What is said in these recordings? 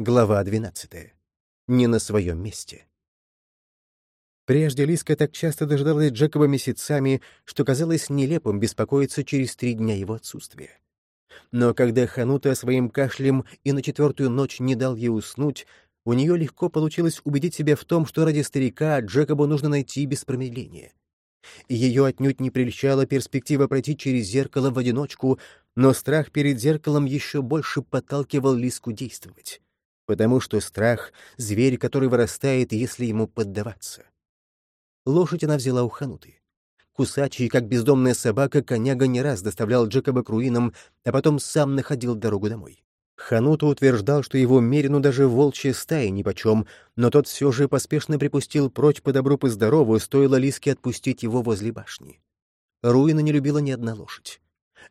Глава 12. Не на своем месте. Прежде Лиска так часто дождалась Джекоба месяцами, что казалось нелепым беспокоиться через три дня его отсутствия. Но когда Ханута своим кашлем и на четвертую ночь не дал ей уснуть, у нее легко получилось убедить себя в том, что ради старика Джекобу нужно найти без промедления. Ее отнюдь не прельщала перспектива пройти через зеркало в одиночку, но страх перед зеркалом еще больше подталкивал Лиску действовать потому что страх — зверь, который вырастает, если ему поддаваться. Лошадь она взяла у Хануты. Кусачий, как бездомная собака, коняга не раз доставлял Джекоба к руинам, а потом сам находил дорогу домой. Ханута утверждал, что его Мерину даже волчья стая нипочем, но тот все же поспешно припустил прочь по добру по здорову, стоило Лиске отпустить его возле башни. Руина не любила ни одна лошадь.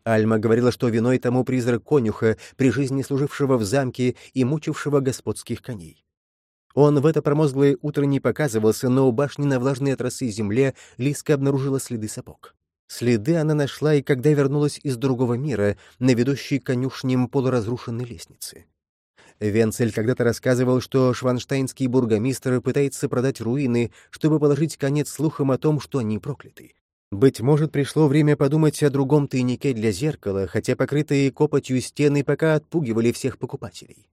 Альма говорила, что виной тому призрак конюха, при жизни служившего в замке и мучившего господских коней. Он в это промозглое утро не показывался, но у башни на влажной от росы земле Лиска обнаружила следы сапог. Следы она нашла и когда вернулась из другого мира, на ведущей конюшням полуразрушенной лестнице. Венцель когда-то рассказывал, что шванштайнский бургомистр пытается продать руины, чтобы положить конец слухам о том, что они прокляты. Быть может, пришло время подумать о другом тайнике для зеркала, хотя покрытые копотью стены пока отпугивали всех покупателей.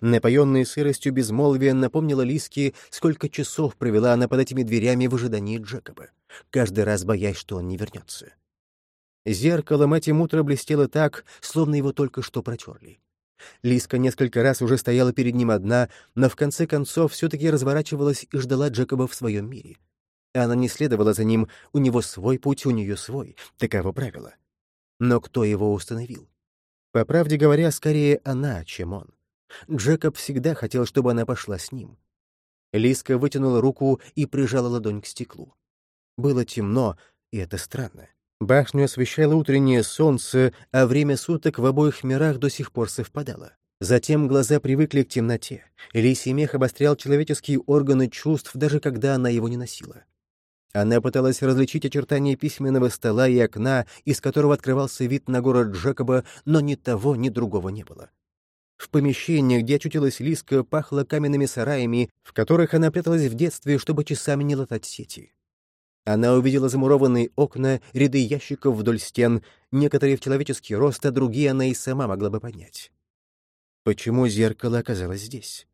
Напоенная сыростью безмолвия напомнила Лиске, сколько часов провела она под этими дверями в ожидании Джекоба, каждый раз боясь, что он не вернется. Зеркало этим утром блестело так, словно его только что протерли. Лиска несколько раз уже стояла перед ним одна, но в конце концов все-таки разворачивалась и ждала Джекоба в своем мире. Она не следовала за ним, у него свой путь, у нее свой, таково правило. Но кто его установил? По правде говоря, скорее она, чем он. Джекоб всегда хотел, чтобы она пошла с ним. Лиска вытянула руку и прижала ладонь к стеклу. Было темно, и это странно. Башню освещало утреннее солнце, а время суток в обоих мирах до сих пор совпадало. Затем глаза привыкли к темноте. Лисий мех обострял человеческие органы чувств, даже когда она его не носила. Она пыталась различить очертания письменного стола и окна, из которого открывался вид на город Джекоба, но ни того, ни другого не было. В помещении, где очутилась Лиска, пахло каменными сараями, в которых она пряталась в детстве, чтобы часами не латать сети. Она увидела замурованные окна, ряды ящиков вдоль стен, некоторые в человеческий рост, а другие она и сама могла бы поднять. Почему зеркало оказалось здесь?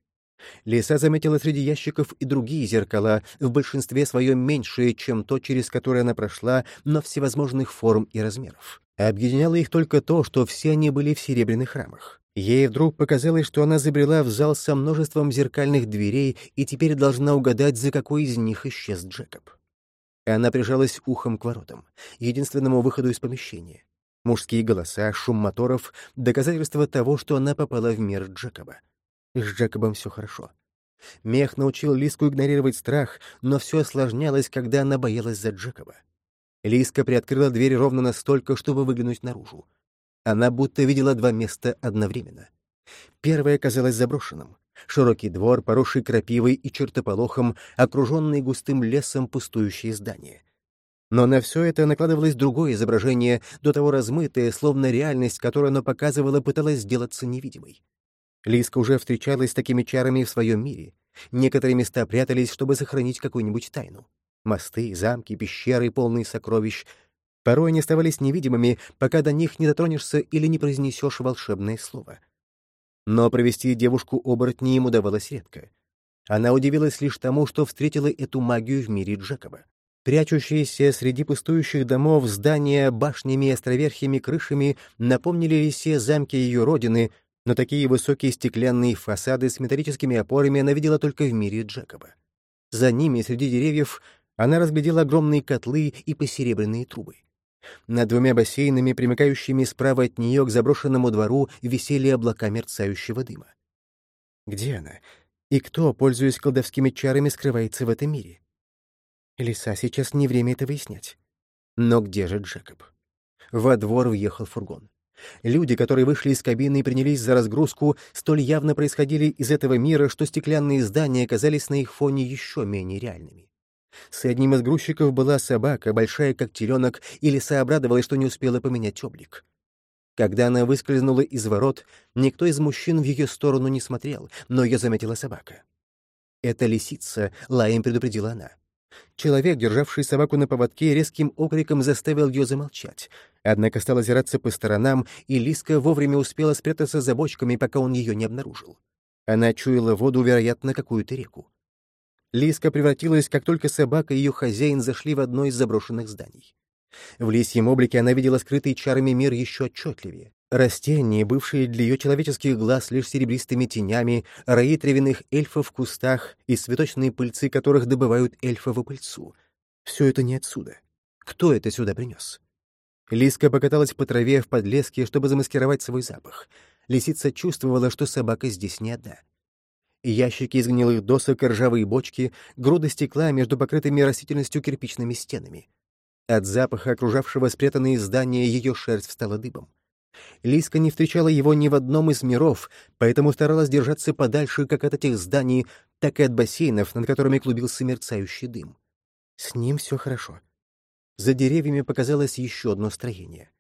Лиса заметила среди ящиков и другие зеркала, в большинстве своем меньшие, чем то, через которое она прошла, но всевозможных форм и размеров. Объединяло их только то, что все они были в серебряных рамах. Ей вдруг показалось, что она забрела в зал со множеством зеркальных дверей и теперь должна угадать, за какой из них исчез Джекоб. Она прижалась ухом к воротам, единственному выходу из помещения. Мужские голоса, шум моторов — доказательство того, что она попала в мир Джекоба. С Джекобом все хорошо. Мех научил Лиску игнорировать страх, но все осложнялось, когда она боялась за Джекоба. Лиска приоткрыла дверь ровно настолько, чтобы выглянуть наружу. Она будто видела два места одновременно. Первое казалось заброшенным. Широкий двор, поросший крапивой и чертополохом, окруженный густым лесом пустующие здания. Но на все это накладывалось другое изображение, до того размытое, словно реальность, которую оно показывало, пыталась сделаться невидимой. Лиска уже встречалась с такими чарами в своем мире. Некоторые места прятались, чтобы сохранить какую-нибудь тайну. Мосты, замки, пещеры, полные сокровищ. Порой они оставались невидимыми, пока до них не дотронешься или не произнесешь волшебное слово. Но провести девушку-оборотни им удавалось редко. Она удивилась лишь тому, что встретила эту магию в мире Джекоба. Прячущиеся среди пустующих домов здания башнями островерхими крышами напомнили Лисе замки ее родины, но такие высокие стеклянные фасады с металлическими опорами она видела только в мире Джекоба. За ними, среди деревьев, она разглядела огромные котлы и посеребряные трубы. Над двумя бассейнами, примыкающими справа от нее к заброшенному двору, висели облака мерцающего дыма. Где она? И кто, пользуясь колдовскими чарами, скрывается в этом мире? Лиса, сейчас не время это выяснять. Но где же Джекоб? Во двор въехал фургон. Люди, которые вышли из кабины и принялись за разгрузку, столь явно происходили из этого мира, что стеклянные здания оказались на их фоне еще менее реальными. С одним из грузчиков была собака, большая как теленок, и лиса обрадовалась, что не успела поменять облик. Когда она выскользнула из ворот, никто из мужчин в ее сторону не смотрел, но ее заметила собака. «Это лисица», — лаем предупредила она. Человек, державший собаку на поводке, резким окриком заставил ее замолчать. Однако стал озираться по сторонам, и Лиска вовремя успела спрятаться за бочками, пока он ее не обнаружил. Она чуяла воду, вероятно, какую-то реку. Лиска превратилась, как только собака и ее хозяин зашли в одно из заброшенных зданий. В лисьем облике она видела скрытый чарами мир еще отчетливее. Растения, бывшие для ее человеческих глаз лишь серебристыми тенями, раи травяных эльфов в кустах и цветочные пыльцы, которых добывают эльфову пыльцу. Все это не отсюда. Кто это сюда принес? Лиска покаталась по траве в подлеске, чтобы замаскировать свой запах. Лисица чувствовала, что собака здесь не одна. Ящики из гнилых досок, ржавые бочки, груда стекла между покрытыми растительностью кирпичными стенами. От запаха, окружавшего спрятанные здания, ее шерсть встала дыбом. Лиска не встречала его ни в одном из миров, поэтому старалась держаться подальше как от этих зданий, так и от бассейнов, над которыми клубился мерцающий дым. С ним все хорошо. За деревьями показалось еще одно строение.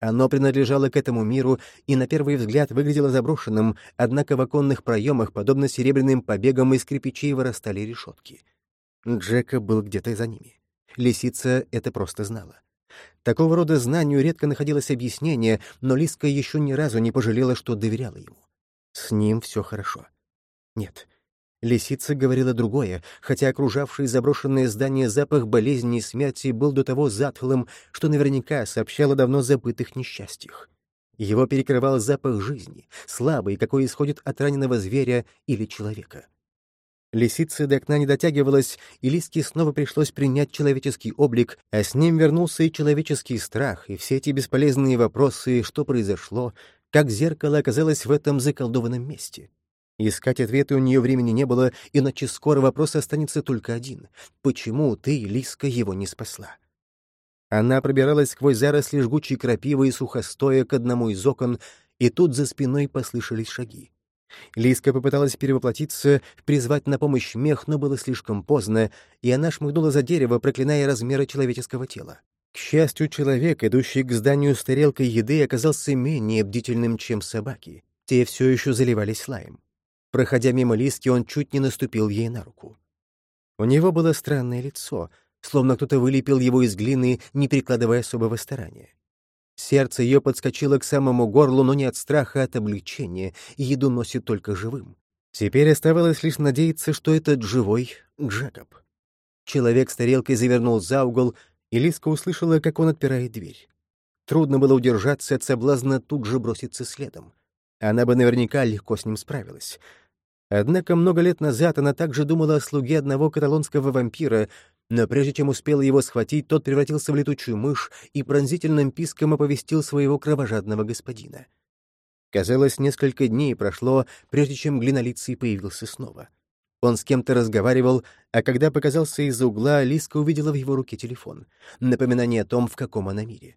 Оно принадлежало к этому миру и на первый взгляд выглядело заброшенным, однако в оконных проемах, подобно серебряным побегам из кирпичей, вырастали решетки. Джека был где-то за ними. Лисица это просто знала. Такого рода знанию редко находилось объяснение, но Лиска еще ни разу не пожалела, что доверяла ему. С ним все хорошо. Нет, Лисица говорила другое, хотя окружавший заброшенное здание запах болезни и смерти был до того затхлым, что наверняка сообщал о давно забытых несчастьях. Его перекрывал запах жизни, слабый, какой исходит от раненого зверя или человека. Лисица до окна не дотягивалась, и Лиске снова пришлось принять человеческий облик, а с ним вернулся и человеческий страх, и все эти бесполезные вопросы, что произошло, как зеркало оказалось в этом заколдованном месте. Искать ответы у нее времени не было, иначе скоро вопрос останется только один. Почему ты, Лиска, его не спасла? Она пробиралась сквозь заросли жгучей крапивы и сухостоя к одному из окон, и тут за спиной послышались шаги. Лиска попыталась перевоплотиться, призвать на помощь мех, но было слишком поздно, и она шмыгнула за дерево, проклиная размеры человеческого тела. К счастью, человек, идущий к зданию с тарелкой еды, оказался менее бдительным, чем собаки. Те все еще заливались лаем. Проходя мимо Лиски, он чуть не наступил ей на руку. У него было странное лицо, словно кто-то вылепил его из глины, не прикладывая особого старания. Сердце ее подскочило к самому горлу, но не от страха, а от облегчения, еду носит только живым. Теперь оставалось лишь надеяться, что этот живой — Джекоб. Человек с тарелкой завернул за угол, и Лиска услышала, как он отпирает дверь. Трудно было удержаться от соблазна тут же броситься следом. Она бы наверняка легко с ним справилась. Однако много лет назад она также думала о слуге одного каталонского вампира, но прежде чем успела его схватить, тот превратился в летучую мышь и пронзительным писком оповестил своего кровожадного господина. Казалось, несколько дней прошло, прежде чем глинолицый появился снова. Он с кем-то разговаривал, а когда показался из-за угла, Лиска увидела в его руке телефон. Напоминание о том, в каком она мире.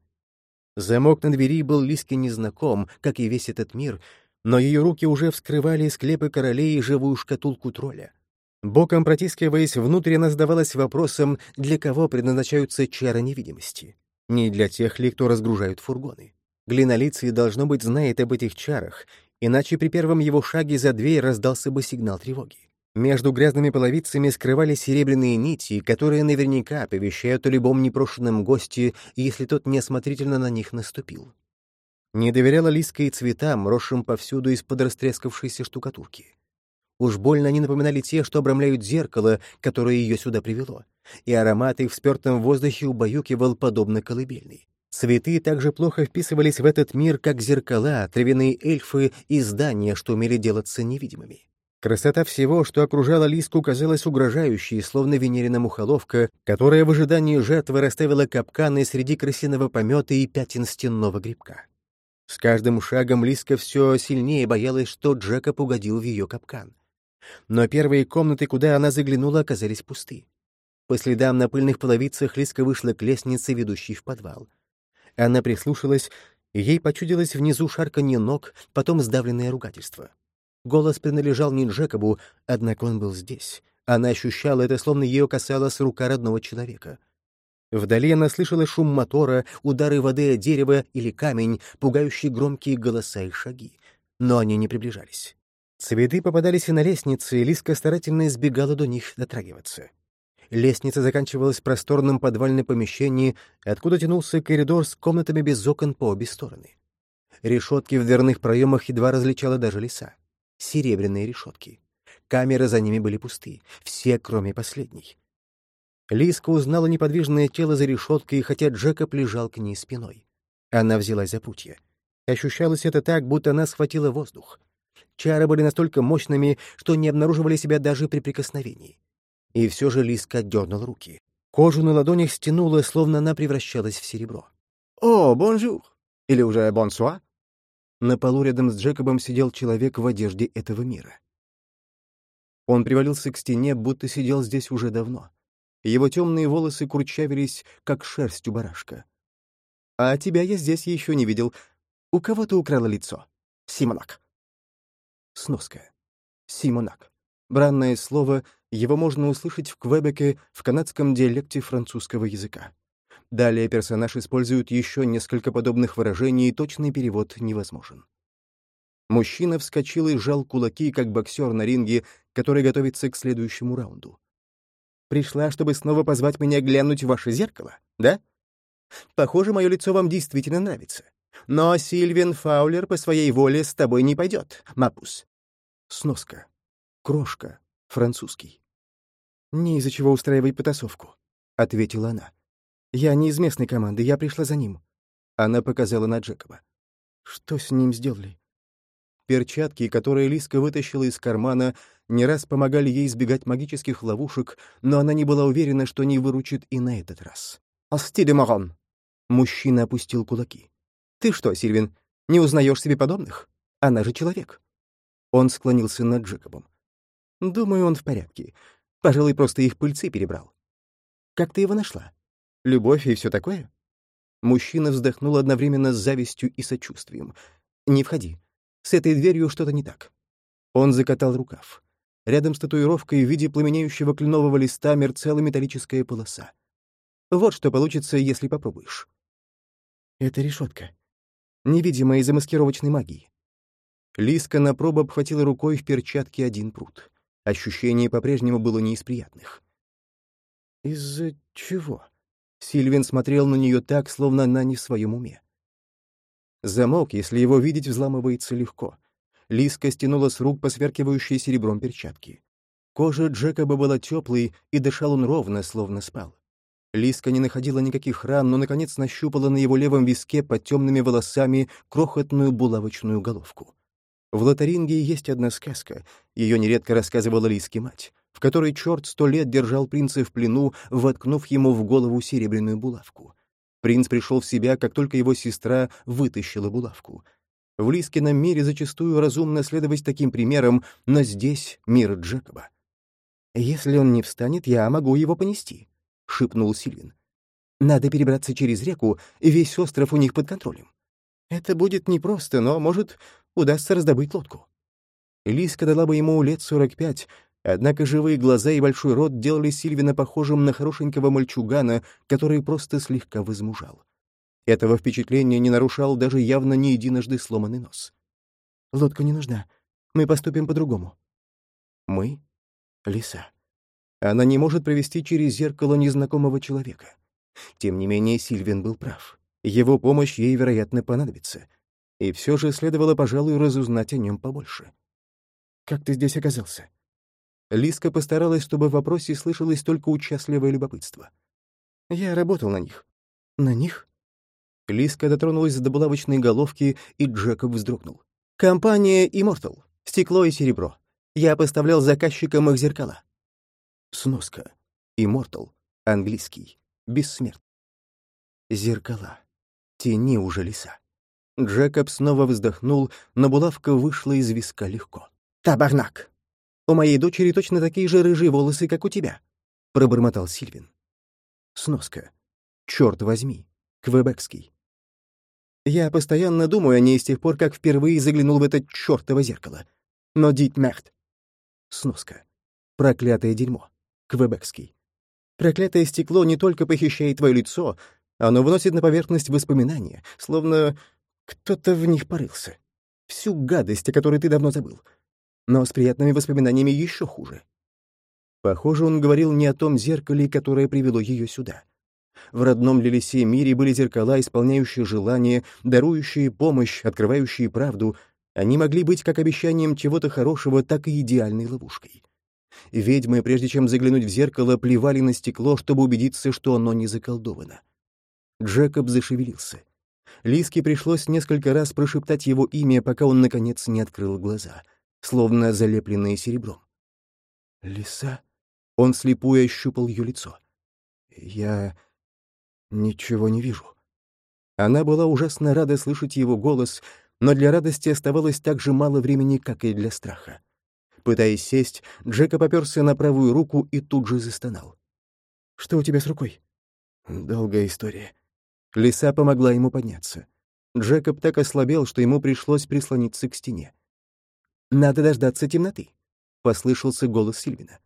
Замок на двери был Лиске незнаком, как и весь этот мир, но ее руки уже вскрывали склепы королей и живую шкатулку тролля. Боком протискиваясь внутрь, она задавалась вопросом, для кого предназначаются чары невидимости. Не для тех ли, кто разгружают фургоны. Глинолицый, должно быть, знает об этих чарах, иначе при первом его шаге за дверь раздался бы сигнал тревоги. Между грязными половицами скрывались серебряные нити, которые наверняка оповещают о любом непрошенном госте, если тот неосмотрительно на них наступил. Не доверяла Лиска и цветам, росшим повсюду из-под растрескавшейся штукатурки. Уж больно они напоминали те, что обрамляют зеркало, которое ее сюда привело, и аромат их в спертом воздухе убаюкивал подобно колыбельной. Цветы также плохо вписывались в этот мир, как зеркала, травяные эльфы и здания, что умели делаться невидимыми. Красота всего, что окружала Лиску, казалась угрожающей, словно венерина мухоловка, которая в ожидании жертвы расставила капканы среди крысиного помета и пятен стенного грибка. С каждым шагом Лиска все сильнее боялась, что Джека угодил в ее капкан но первые комнаты, куда она заглянула, оказались пусты. По следам на пыльных половицах Лиска вышла к лестнице, ведущей в подвал. Она прислушалась, ей почудилось внизу шарканье ног, потом сдавленное ругательство. Голос принадлежал не Джекобу, однако он был здесь. Она ощущала это, словно ее касалась рука родного человека. Вдали она слышала шум мотора, удары воды о дерево или камень, пугающие громкие голоса и шаги. Но они не приближались. Цветы попадались и на лестнице, и Лиска старательно избегала до них дотрагиваться. Лестница заканчивалась просторным подвальным помещением, откуда тянулся коридор с комнатами без окон по обе стороны. Решетки в дверных проемах едва различала даже леса. Серебряные решетки. Камеры за ними были пусты, все, кроме последней. Лиска узнала неподвижное тело за решеткой, хотя Джекоб лежал к ней спиной. Она взялась за прутья. Ощущалось это так, будто она схватила воздух. Чары были настолько мощными, что не обнаруживали себя даже при прикосновении. И все же Лиска отдернул руки. Кожу на ладонях стянуло, словно она превращалась в серебро. «О, bonjour!» Или уже bonsoir? На полу рядом с Джекобом сидел человек в одежде этого мира. Он привалился к стене, будто сидел здесь уже давно. Его темные волосы курчавились, как шерсть у барашка. «А тебя я здесь еще не видел. У кого ты украла лицо?» «Симонак». Сноска. «Симонак». Бранное слово, его можно услышать в Квебеке в канадском диалекте французского языка. Далее персонаж использует еще несколько подобных выражений, и точный перевод невозможен. Мужчина вскочил и сжал кулаки, как боксер на ринге, который готовится к следующему раунду. Пришла, чтобы снова позвать меня глянуть в ваше зеркало, да? Похоже, мое лицо вам действительно нравится. Но Сильвин Фаулер по своей воле с тобой не пойдет, Мапус. Сноска. Крошка. Французский. «Не из-за чего устраивай потасовку», — ответила она. «Я не из местной команды, я пришла за ним». Она показала на Джекоба. «Что с ним сделали?» Перчатки, которые Лиска вытащила из кармана, не раз помогали ей избегать магических ловушек, но она не была уверена, что не выручит и на этот раз. «Астиде Марон!» Мужчина опустил кулаки. «Ты что, Сильвин, не узнаешь себе подобных? Она же человек». Он склонился над Джекобом. «Думаю, он в порядке. Пожалуй, просто их пыльцы перебрал. Как ты его нашла? Любовь и все такое?» Мужчина вздохнул одновременно с завистью и сочувствием. «Не входи. С этой дверью что-то не так». Он закатал рукав. Рядом с татуировкой в виде пламенеющего кленового листа мерцала металлическая полоса. Вот что получится, если попробуешь. Это решетка. Невидимая из-за маскировочной магии. Лиска на пробу обхватила рукой в перчатке один пруд. Ощущение по-прежнему было не из приятных. «Из-за чего?» Сильвин смотрел на нее так, словно она не в своем уме. Замок, если его видеть, взламывается легко. Лиска стянула с рук посверкивающие серебром перчатки. Кожа Джекоба была теплой, и дышал он ровно, словно спал. Лиска не находила никаких ран, но, наконец, нащупала на его левом виске под темными волосами крохотную булавочную головку. В Лотаринге есть одна сказка, ее нередко рассказывала Лиске мать, в которой черт сто лет держал принца в плену, воткнув ему в голову серебряную булавку. Принц пришел в себя, как только его сестра вытащила булавку. В Лискином мире зачастую разумно следовать таким примерам, но здесь мир Джекоба. «Если он не встанет, я могу его понести», — шепнул Сильвин. «Надо перебраться через реку, весь остров у них под контролем. Это будет непросто, но, может, удастся раздобыть лодку». Лиска дала бы ему лет сорок пять, Однако живые глаза и большой рот делали Сильвина похожим на хорошенького мальчугана, который просто слегка возмужал. Этого впечатления не нарушал даже явно не единожды сломанный нос. «Лодка не нужна. Мы поступим по-другому». «Мы? Лиса. Она не может провести через зеркало незнакомого человека. Тем не менее, Сильвин был прав. Его помощь ей, вероятно, понадобится. И все же следовало, пожалуй, разузнать о нем побольше. «Как ты здесь оказался?» Лиска постаралась, чтобы в вопросе слышалось только участливое любопытство. «Я работал на них». «На них?» Лиска дотронулась до булавочной головки, и Джекоб вздрогнул. «Компания Immortal. Стекло и серебро. Я поставлял заказчикам их зеркала». Сноска. Immortal. Английский. Бессмертный. Зеркала. Тени уже леса. Джекоб снова вздохнул, но булавка вышла из виска легко. «Табарнак!» У моей дочери точно такие же рыжие волосы, как у тебя», — пробормотал Сильвин. Сноска. Черт возьми. Квебекский. Я постоянно думаю о ней с тех пор, как впервые заглянул в это чертово зеркало. Но дит мерт. Сноска. Проклятое дерьмо. Квебекский. Проклятое стекло не только похищает твое лицо, оно выносит на поверхность воспоминания, словно кто-то в них порылся. Всю гадость, о которой ты давно забыл. Но с приятными воспоминаниями еще хуже. Похоже, он говорил не о том зеркале, которое привело ее сюда. В родном Лилисе мире были зеркала, исполняющие желания, дарующие помощь, открывающие правду. Они могли быть как обещанием чего-то хорошего, так и идеальной ловушкой. Ведьмы, прежде чем заглянуть в зеркало, плевали на стекло, чтобы убедиться, что оно не заколдовано. Джекоб зашевелился. Лиске пришлось несколько раз прошептать его имя, пока он, наконец, не открыл глаза, словно залепленные серебром. «Лиса?» Он слепую ощупал ее лицо. «Я ничего не вижу». Она была ужасно рада слышать его голос, но для радости оставалось так же мало времени, как и для страха. Пытаясь сесть, Джека поперся на правую руку и тут же застонал. «Что у тебя с рукой?» «Долгая история». Лиса помогла ему подняться. Джекоб так ослабел, что ему пришлось прислониться к стене. «Надо дождаться темноты», — послышался голос Сильвина.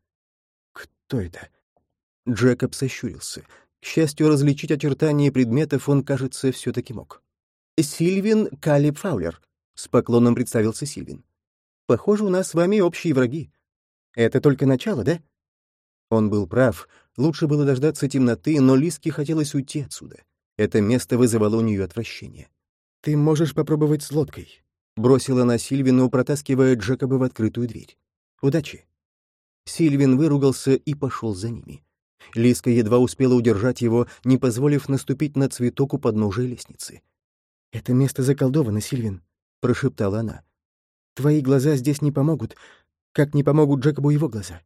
«Кто это?» Джекоб сощурился. К счастью, различить очертания предметов он, кажется, все-таки мог. «Сильвин Калиб Фаулер», — с поклоном представился Сильвин. Похоже, у нас с вами общие враги. Это только начало, да? Он был прав. Лучше было дождаться темноты, но Лиске хотелось уйти отсюда. Это место вызывало у нее отвращение. «Ты можешь попробовать с лодкой», — бросила она Сильвину, протаскивая Джекоба в открытую дверь. «Удачи». Сильвин выругался и пошел за ними. Лиска едва успела удержать его, не позволив наступить на цветок у подножия лестницы. «Это место заколдовано, Сильвин», — прошептала она. Твои глаза здесь не помогут, как не помогут Джекобу его глаза.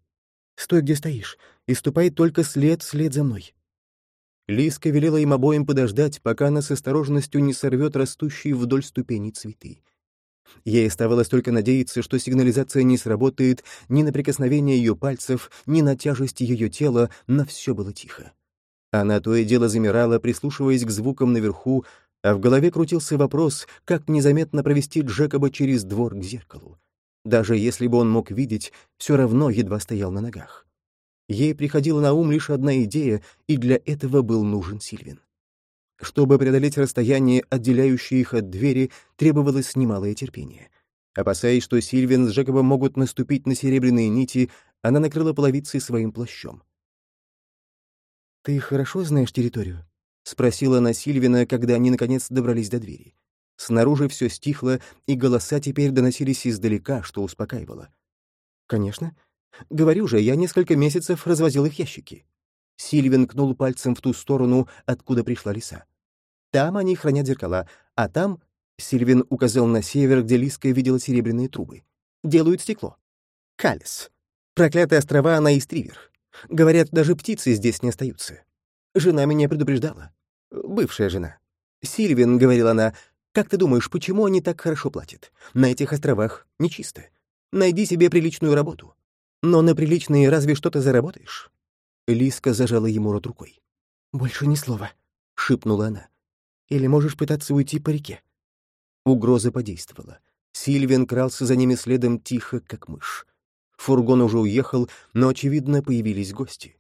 Стой, где стоишь, и ступай только след вслед за мной». Лиска велела им обоим подождать, пока она с осторожностью не сорвет растущие вдоль ступеней цветы. Ей оставалось только надеяться, что сигнализация не сработает ни на прикосновение ее пальцев, ни на тяжесть ее тела, но все было тихо. Она то и дело замирала, прислушиваясь к звукам наверху, а в голове крутился вопрос, как незаметно провести Джекоба через двор к зеркалу. Даже если бы он мог видеть, все равно едва стоял на ногах. Ей приходила на ум лишь одна идея, и для этого был нужен Сильвин. Чтобы преодолеть расстояние, отделяющее их от двери, требовалось немалое терпение. Опасаясь, что Сильвин с Джекобом могут наступить на серебряные нити, она накрыла половицей своим плащом. «Ты хорошо знаешь территорию?» — спросила она Сильвина, когда они, наконец, добрались до двери. Снаружи все стихло, и голоса теперь доносились издалека, что успокаивало. «Конечно. Говорю же, я несколько месяцев развозил их ящики». Сильвин кнул пальцем в ту сторону, откуда пришла лиса. «Там они хранят зеркала, а там...» — Сильвин указал на север, где Лиска видела серебряные трубы. «Делают стекло. Калис. Проклятые острова на Истривер. Говорят, даже птицы здесь не остаются. Жена меня предупреждала. Бывшая жена. «Сильвин», — говорила она, — «как ты думаешь, почему они так хорошо платят? На этих островах нечисто. Найди себе приличную работу. Но на приличные разве что-то заработаешь?» Лиска зажала ему рот рукой. «Больше ни слова», — шипнула она. «Или можешь пытаться уйти по реке». Угроза подействовала. Сильвин крался за ними следом тихо, как мышь. Фургон уже уехал, но, очевидно, появились гости.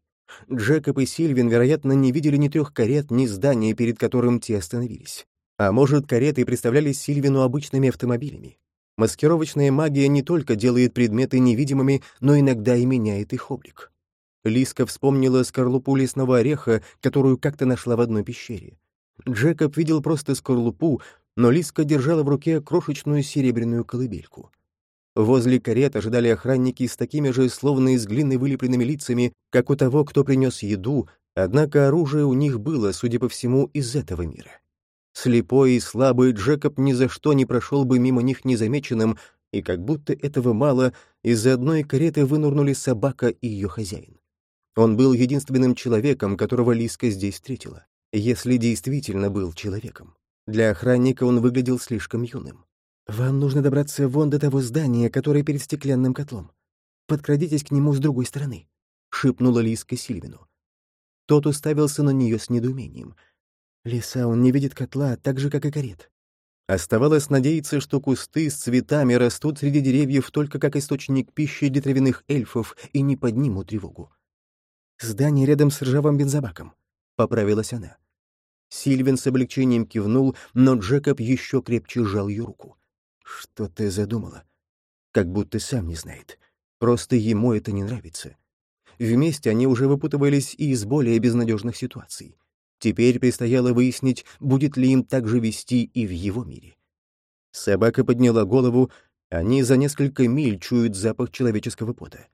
Джекоб и Сильвин, вероятно, не видели ни трех карет, ни здания, перед которым те остановились. А может, кареты представлялись Сильвину обычными автомобилями. Маскировочная магия не только делает предметы невидимыми, но иногда и меняет их облик. Лиска вспомнила скорлупу лесного ореха, которую как-то нашла в одной пещере. Джекоб видел просто скорлупу, но Лиска держала в руке крошечную серебряную колыбельку. Возле карет ожидали охранники с такими же, словно из глины вылепленными лицами, как у того, кто принес еду, однако оружие у них было, судя по всему, из этого мира. Слепой и слабый Джекоб ни за что не прошел бы мимо них незамеченным, и как будто этого мало, из одной кареты вынурнули собака и ее хозяин. Он был единственным человеком, которого Лиска здесь встретила, если действительно был человеком. Для охранника он выглядел слишком юным. «Вам нужно добраться вон до того здания, которое перед стеклянным котлом. Подкрадитесь к нему с другой стороны», — шепнула Лиска Сильвину. Тот уставился на нее с недоумением. «Лиса, он не видит котла, так же, как и карет». Оставалось надеяться, что кусты с цветами растут среди деревьев только как источник пищи для травяных эльфов и не поднимут тревогу. «Здание рядом с ржавым бензобаком», — поправилась она. Сильвин с облегчением кивнул, но Джекоб еще крепче сжал ее руку. «Что ты задумала?» Как будто сам не знает. Просто ему это не нравится. Вместе они уже выпутывались и из более безнадежных ситуаций. Теперь предстояло выяснить, будет ли им так же вести и в его мире. Собака подняла голову, они за несколько миль чуют запах человеческого пота.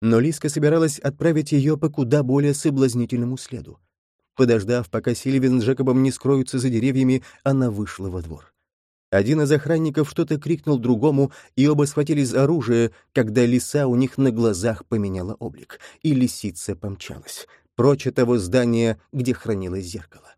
Но Лиска собиралась отправить ее по куда более соблазнительному следу. Подождав, пока Сильвин с Джекобом не скроются за деревьями, она вышла во двор. Один из охранников что-то крикнул другому, и оба схватились за оружие, когда лиса у них на глазах поменяла облик, и лисица помчалась, прочь от того здания, где хранилось зеркало.